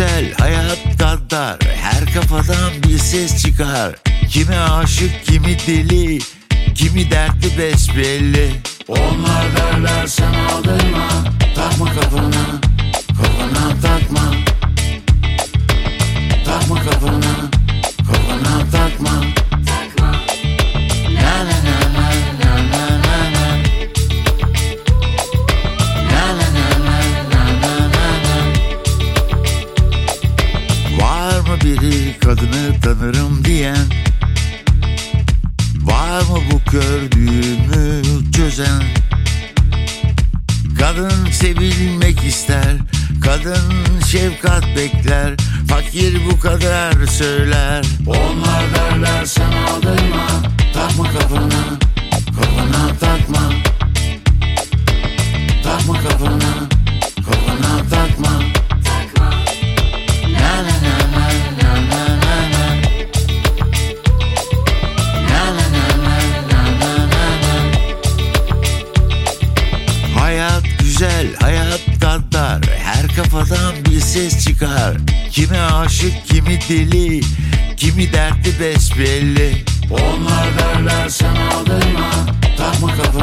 güzel hayat gaddar Her kafadan bir ses çıkar. Kimi aşık kimi deli Kimi dertli besbelli. Onlar derler sen aldırma Takma kafana Kafana takma. Takma kafana Kafana takma kadını tanırım diyen Var mı bu gördüğümü çözen? Kadın sevilmek ister Kadın şefkat bekler Fakir bu kadar söyler. Onlar derler sen aldırma hayat gaddar Her kafadan bir ses çıkar. Kimi aşık, kimi deli Kimi dertli besbelli. Onlar derler sen aldırma. Takma kafana